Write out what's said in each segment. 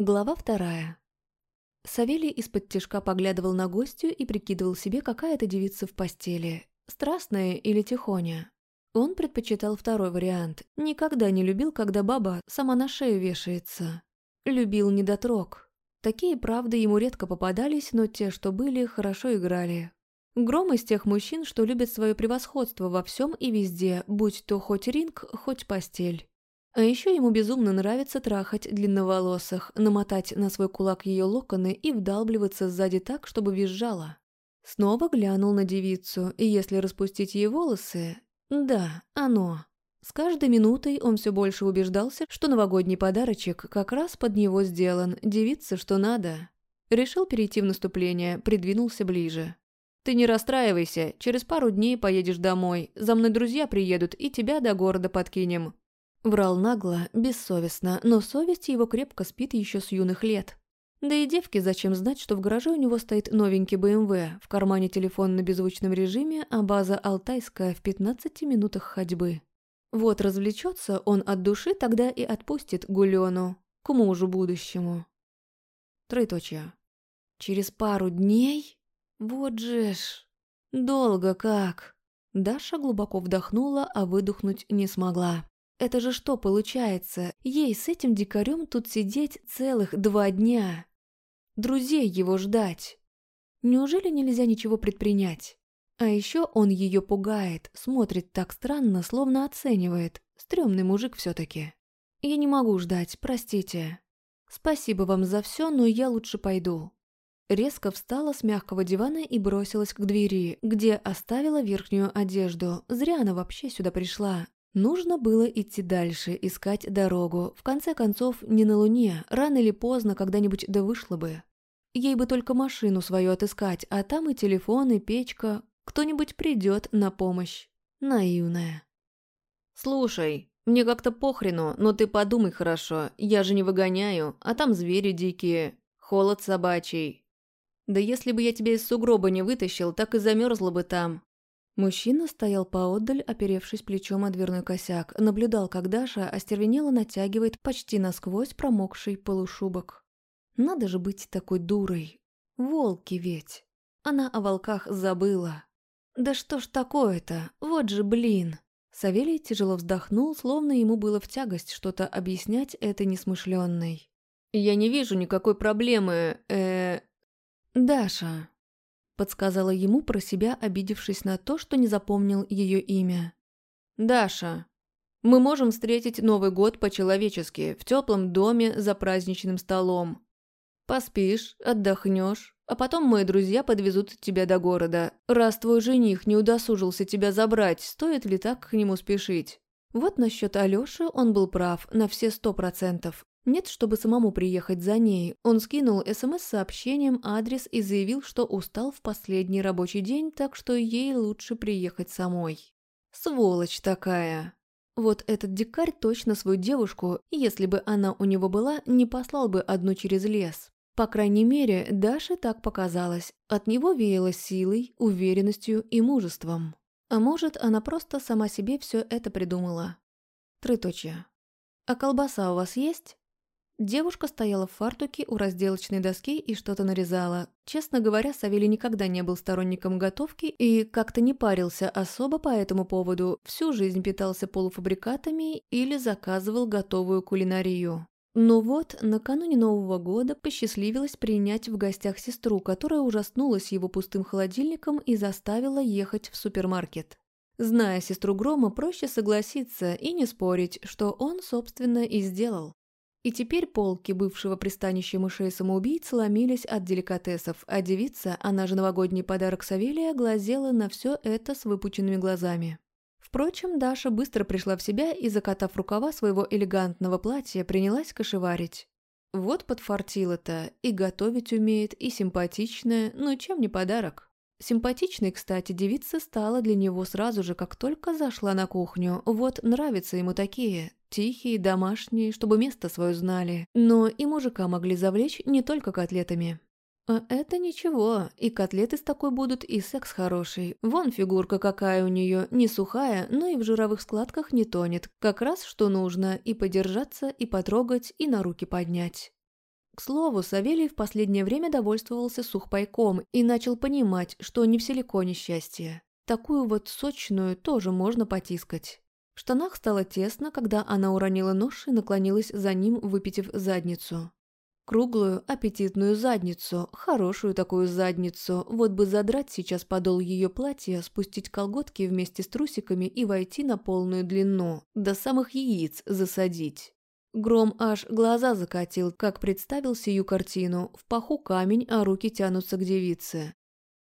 Глава вторая. Савелий из-под тяжка поглядывал на гостью и прикидывал себе, какая это девица в постели. Страстная или тихоня. Он предпочитал второй вариант. Никогда не любил, когда баба сама на шею вешается. Любил недотрог. Такие правды ему редко попадались, но те, что были, хорошо играли. Гром из тех мужчин, что любят свое превосходство во всем и везде, будь то хоть ринг, хоть постель. А еще ему безумно нравится трахать длинноволосых, намотать на свой кулак ее локоны и вдалбливаться сзади так, чтобы визжала. Снова глянул на девицу, и если распустить ей волосы... Да, оно. С каждой минутой он все больше убеждался, что новогодний подарочек как раз под него сделан, девица что надо. Решил перейти в наступление, придвинулся ближе. «Ты не расстраивайся, через пару дней поедешь домой, за мной друзья приедут и тебя до города подкинем. Врал нагло, бессовестно, но совесть его крепко спит еще с юных лет. Да и девке зачем знать, что в гараже у него стоит новенький БМВ, в кармане телефон на беззвучном режиме, а база Алтайская в 15 минутах ходьбы. Вот развлечется он от души, тогда и отпустит Гулену, к мужу будущему. Троеточие. Через пару дней? Вот же ж. Долго как. Даша глубоко вдохнула, а выдохнуть не смогла. Это же что получается? Ей с этим дикарем тут сидеть целых два дня. Друзей его ждать. Неужели нельзя ничего предпринять? А еще он ее пугает, смотрит так странно, словно оценивает. Стремный мужик все-таки. Я не могу ждать, простите. Спасибо вам за все, но я лучше пойду. Резко встала с мягкого дивана и бросилась к двери, где оставила верхнюю одежду. Зря она вообще сюда пришла. Нужно было идти дальше, искать дорогу. В конце концов, не на Луне, рано или поздно когда-нибудь да вышло бы. Ей бы только машину свою отыскать, а там и телефон, и печка. Кто-нибудь придет на помощь. Наивная. «Слушай, мне как-то похрену, но ты подумай хорошо. Я же не выгоняю, а там звери дикие, холод собачий. Да если бы я тебя из сугроба не вытащил, так и замерзла бы там. Мужчина стоял поодаль, оперевшись плечом о дверной косяк, наблюдал, как Даша остервенело натягивает почти насквозь промокший полушубок. Надо же быть такой дурой. Волки ведь. Она о волках забыла. Да что ж такое-то? Вот же блин. Савелий тяжело вздохнул, словно ему было в тягость что-то объяснять этой несмышленной. «Я не вижу никакой проблемы, э «Даша», подсказала ему про себя, обидевшись на то, что не запомнил ее имя. «Даша, мы можем встретить Новый год по-человечески, в теплом доме за праздничным столом. Поспишь, отдохнешь, а потом мои друзья подвезут тебя до города. Раз твой жених не удосужился тебя забрать, стоит ли так к нему спешить?» Вот насчет Алёши он был прав на все сто процентов. Нет, чтобы самому приехать за ней. Он скинул СМС сообщением адрес и заявил, что устал в последний рабочий день, так что ей лучше приехать самой. Сволочь такая. Вот этот дикарь точно свою девушку, если бы она у него была, не послал бы одну через лес. По крайней мере, Даше так показалось. От него веяло силой, уверенностью и мужеством. А может, она просто сама себе все это придумала. Трыточье. «А колбаса у вас есть?» Девушка стояла в фартуке у разделочной доски и что-то нарезала. Честно говоря, Савелий никогда не был сторонником готовки и как-то не парился особо по этому поводу. Всю жизнь питался полуфабрикатами или заказывал готовую кулинарию. Но вот, накануне Нового года посчастливилось принять в гостях сестру, которая ужаснулась его пустым холодильником и заставила ехать в супермаркет. Зная сестру Грома, проще согласиться и не спорить, что он, собственно, и сделал. И теперь полки бывшего пристанища мышей-самоубийц ломились от деликатесов, а девица, она же новогодний подарок Савелия, глазела на все это с выпученными глазами. Впрочем, Даша быстро пришла в себя и, закатав рукава своего элегантного платья, принялась кошеварить. Вот подфартила-то, и готовить умеет, и симпатичная, ну чем не подарок. Симпатичной, кстати, девица стала для него сразу же, как только зашла на кухню. Вот нравятся ему такие, тихие, домашние, чтобы место свое знали. Но и мужика могли завлечь не только котлетами. А это ничего, и котлеты с такой будут, и секс хороший. Вон фигурка какая у нее, не сухая, но и в жировых складках не тонет. Как раз что нужно, и подержаться, и потрогать, и на руки поднять. К слову, Савелий в последнее время довольствовался сухпайком и начал понимать, что не в силиконе счастье. Такую вот сочную тоже можно потискать. В штанах стало тесно, когда она уронила нож и наклонилась за ним, выпитив задницу. Круглую, аппетитную задницу, хорошую такую задницу. Вот бы задрать сейчас подол ее платья, спустить колготки вместе с трусиками и войти на полную длину, до самых яиц засадить. Гром аж глаза закатил, как представил сию картину. В паху камень, а руки тянутся к девице.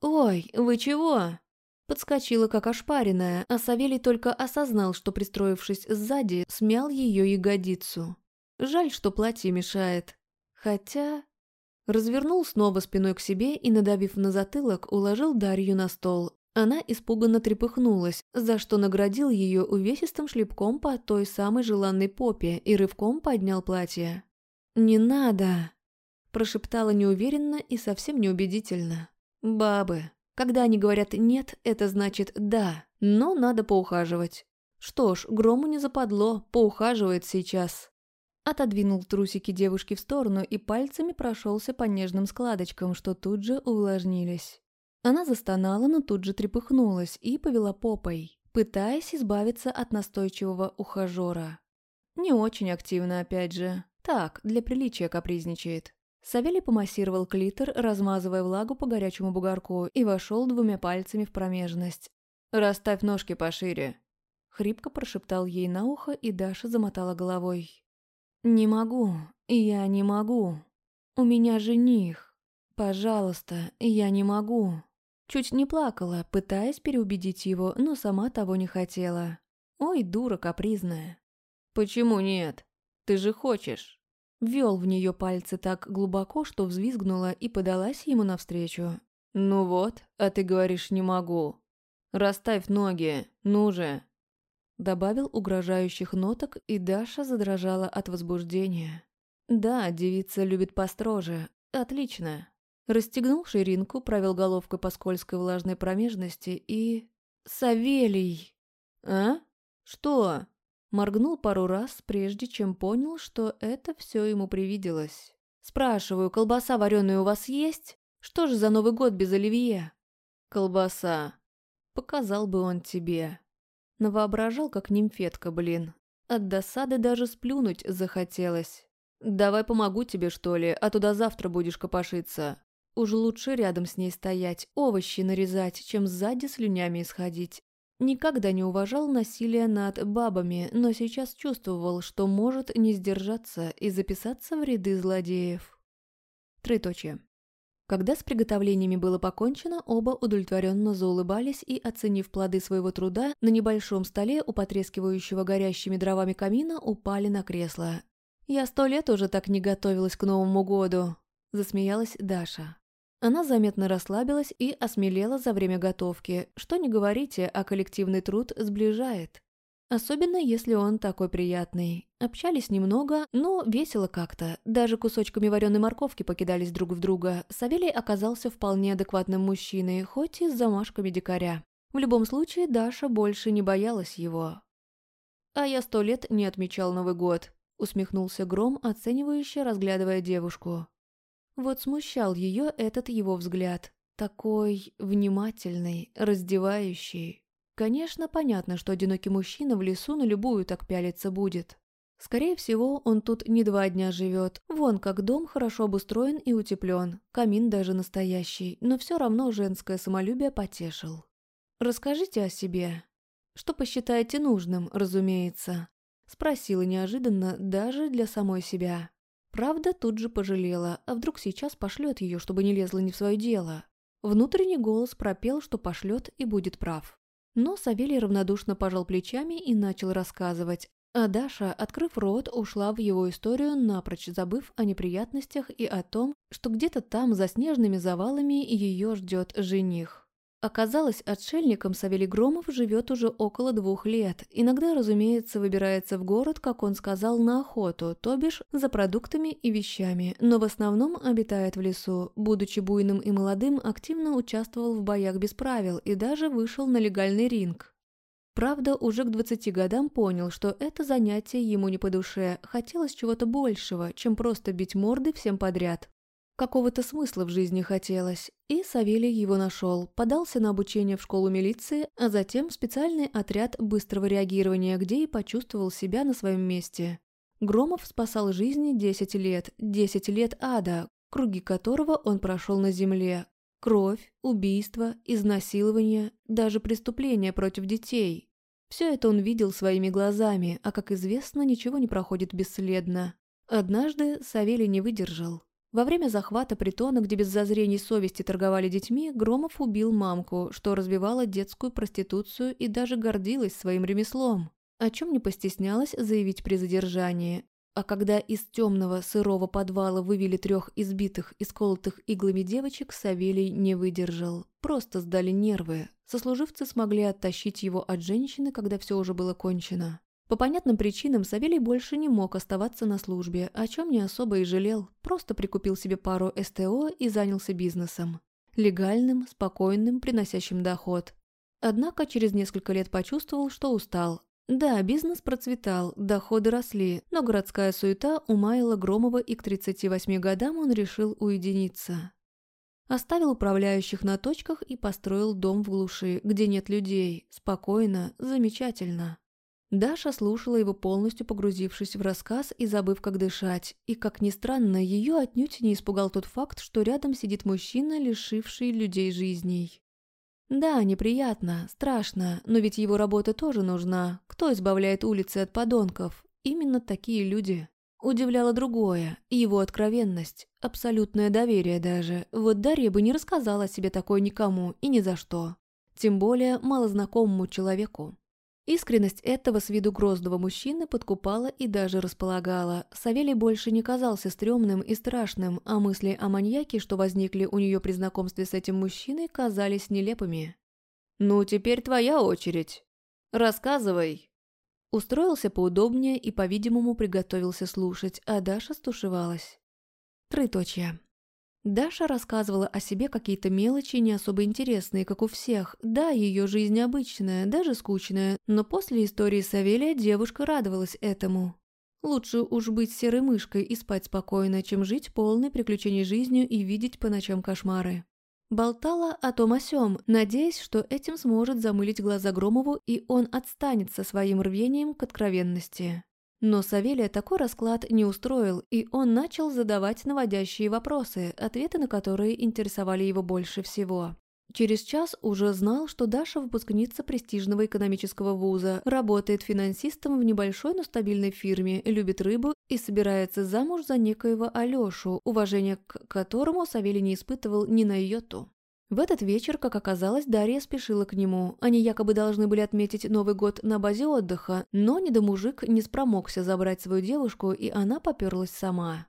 «Ой, вы чего?» Подскочила, как ошпаренная, а Савелий только осознал, что, пристроившись сзади, смял ее ягодицу. Жаль, что платье мешает. Хотя... Развернул снова спиной к себе и, надавив на затылок, уложил Дарью на стол. Она испуганно трепыхнулась, за что наградил ее увесистым шлепком по той самой желанной попе и рывком поднял платье. «Не надо!» – прошептала неуверенно и совсем неубедительно. «Бабы, когда они говорят «нет», это значит «да», но надо поухаживать. Что ж, Грому не западло, поухаживает сейчас. Отодвинул трусики девушки в сторону и пальцами прошелся по нежным складочкам, что тут же увлажнились. Она застонала, но тут же трепыхнулась и повела попой, пытаясь избавиться от настойчивого ухажера. Не очень активно, опять же. Так, для приличия капризничает. Савелий помассировал клитор, размазывая влагу по горячему бугорку, и вошел двумя пальцами в промежность. «Расставь ножки пошире», — хрипко прошептал ей на ухо, и Даша замотала головой. «Не могу, я не могу. У меня жених. Пожалуйста, я не могу». Чуть не плакала, пытаясь переубедить его, но сама того не хотела. Ой, дура капризная. «Почему нет? Ты же хочешь». Вел в нее пальцы так глубоко, что взвизгнула и подалась ему навстречу. «Ну вот, а ты говоришь «не могу». Расставь ноги, ну же!» Добавил угрожающих ноток, и Даша задрожала от возбуждения. «Да, девица любит построже. Отлично». Расстегнул ширинку, провел головкой по скользкой влажной промежности и... «Савелий!» «А? Что?» Моргнул пару раз, прежде чем понял, что это все ему привиделось. «Спрашиваю, колбаса вареная у вас есть? Что же за Новый год без оливье?» «Колбаса. Показал бы он тебе». Навоображал, как нимфетка, блин. От досады даже сплюнуть захотелось. «Давай помогу тебе, что ли, а туда завтра будешь копошиться. Уж лучше рядом с ней стоять, овощи нарезать, чем сзади слюнями исходить. Никогда не уважал насилие над бабами, но сейчас чувствовал, что может не сдержаться и записаться в ряды злодеев. Троеточие. Когда с приготовлениями было покончено, оба удовлетворенно заулыбались и, оценив плоды своего труда, на небольшом столе у потрескивающего горящими дровами камина упали на кресло. «Я сто лет уже так не готовилась к Новому году», – засмеялась Даша. Она заметно расслабилась и осмелела за время готовки. Что не говорите, а коллективный труд сближает. Особенно, если он такой приятный. Общались немного, но весело как-то. Даже кусочками вареной морковки покидались друг в друга. Савелий оказался вполне адекватным мужчиной, хоть и с замашками дикаря. В любом случае, Даша больше не боялась его. «А я сто лет не отмечал Новый год», — усмехнулся Гром, оценивающе разглядывая девушку. Вот смущал ее этот его взгляд. Такой внимательный, раздевающий. Конечно, понятно, что одинокий мужчина в лесу на любую так пялиться будет. Скорее всего, он тут не два дня живет. Вон как дом хорошо обустроен и утеплен. Камин даже настоящий, но все равно женское самолюбие потешил. «Расскажите о себе. Что посчитаете нужным, разумеется?» Спросила неожиданно даже для самой себя. Правда, тут же пожалела, а вдруг сейчас пошлет ее, чтобы не лезла не в свое дело. Внутренний голос пропел, что пошлет и будет прав. Но Савелий равнодушно пожал плечами и начал рассказывать. А Даша, открыв рот, ушла в его историю, напрочь забыв о неприятностях и о том, что где-то там, за снежными завалами, ее ждет жених. Оказалось, отшельником Савелий Громов живет уже около двух лет. Иногда, разумеется, выбирается в город, как он сказал, на охоту, то бишь за продуктами и вещами, но в основном обитает в лесу. Будучи буйным и молодым, активно участвовал в боях без правил и даже вышел на легальный ринг. Правда, уже к 20 годам понял, что это занятие ему не по душе, хотелось чего-то большего, чем просто бить морды всем подряд. Какого-то смысла в жизни хотелось, и Савелий его нашел, подался на обучение в школу милиции, а затем в специальный отряд быстрого реагирования, где и почувствовал себя на своем месте. Громов спасал жизни 10 лет, 10 лет ада, круги которого он прошел на земле. Кровь, убийство, изнасилование, даже преступления против детей. Все это он видел своими глазами, а, как известно, ничего не проходит бесследно. Однажды Савелий не выдержал. Во время захвата притона, где без зазрений совести торговали детьми, Громов убил мамку, что развивала детскую проституцию и даже гордилась своим ремеслом, о чем не постеснялась заявить при задержании. А когда из темного сырого подвала вывели трех избитых и сколотых иглами девочек, Савелий не выдержал. Просто сдали нервы. Сослуживцы смогли оттащить его от женщины, когда все уже было кончено. По понятным причинам Савелий больше не мог оставаться на службе, о чем не особо и жалел, просто прикупил себе пару СТО и занялся бизнесом. Легальным, спокойным, приносящим доход. Однако через несколько лет почувствовал, что устал. Да, бизнес процветал, доходы росли, но городская суета умаила Громова и к 38 годам он решил уединиться. Оставил управляющих на точках и построил дом в глуши, где нет людей. Спокойно, замечательно. Даша слушала его полностью погрузившись в рассказ и забыв, как дышать. И, как ни странно, ее отнюдь не испугал тот факт, что рядом сидит мужчина, лишивший людей жизней. Да, неприятно, страшно, но ведь его работа тоже нужна. Кто избавляет улицы от подонков? Именно такие люди. Удивляло другое, его откровенность, абсолютное доверие даже. Вот Дарья бы не рассказала себе такое никому и ни за что. Тем более малознакомому человеку. Искренность этого с виду грозного мужчины подкупала и даже располагала. Савелий больше не казался стрёмным и страшным, а мысли о маньяке, что возникли у нее при знакомстве с этим мужчиной, казались нелепыми. «Ну, теперь твоя очередь. Рассказывай!» Устроился поудобнее и, по-видимому, приготовился слушать, а Даша стушевалась. Трыточья. Даша рассказывала о себе какие-то мелочи, не особо интересные, как у всех. Да, ее жизнь обычная, даже скучная, но после истории Савелия девушка радовалась этому. Лучше уж быть серой мышкой и спать спокойно, чем жить полной приключений жизнью и видеть по ночам кошмары. Болтала о том о сём, надеясь, что этим сможет замылить глаза Громову, и он отстанет со своим рвением к откровенности. Но Савелия такой расклад не устроил, и он начал задавать наводящие вопросы, ответы на которые интересовали его больше всего. Через час уже знал, что Даша выпускница престижного экономического вуза, работает финансистом в небольшой, но стабильной фирме, любит рыбу и собирается замуж за некоего Алёшу, уважение к которому Савелий не испытывал ни на йоту. В этот вечер, как оказалось, Дарья спешила к нему. Они якобы должны были отметить Новый год на базе отдыха, но недомужик не спромогся забрать свою девушку, и она поперлась сама.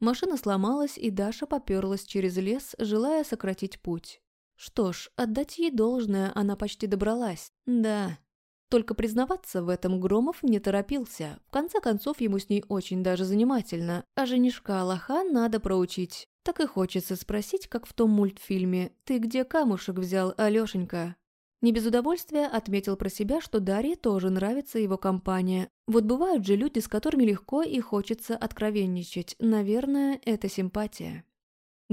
Машина сломалась, и Даша поперлась через лес, желая сократить путь. Что ж, отдать ей должное, она почти добралась. Да. Только признаваться в этом Громов не торопился. В конце концов, ему с ней очень даже занимательно. А женишка Аллаха надо проучить. Так и хочется спросить, как в том мультфильме «Ты где камушек взял, Алёшенька?» Не без удовольствия отметил про себя, что Дарье тоже нравится его компания. Вот бывают же люди, с которыми легко и хочется откровенничать. Наверное, это симпатия.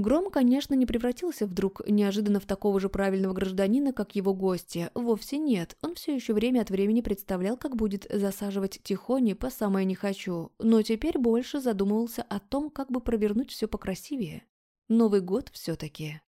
Гром, конечно, не превратился вдруг неожиданно в такого же правильного гражданина, как его гости. Вовсе нет. Он все еще время от времени представлял, как будет засаживать Тихони по самое не хочу. Но теперь больше задумывался о том, как бы провернуть все покрасивее. Новый год все-таки.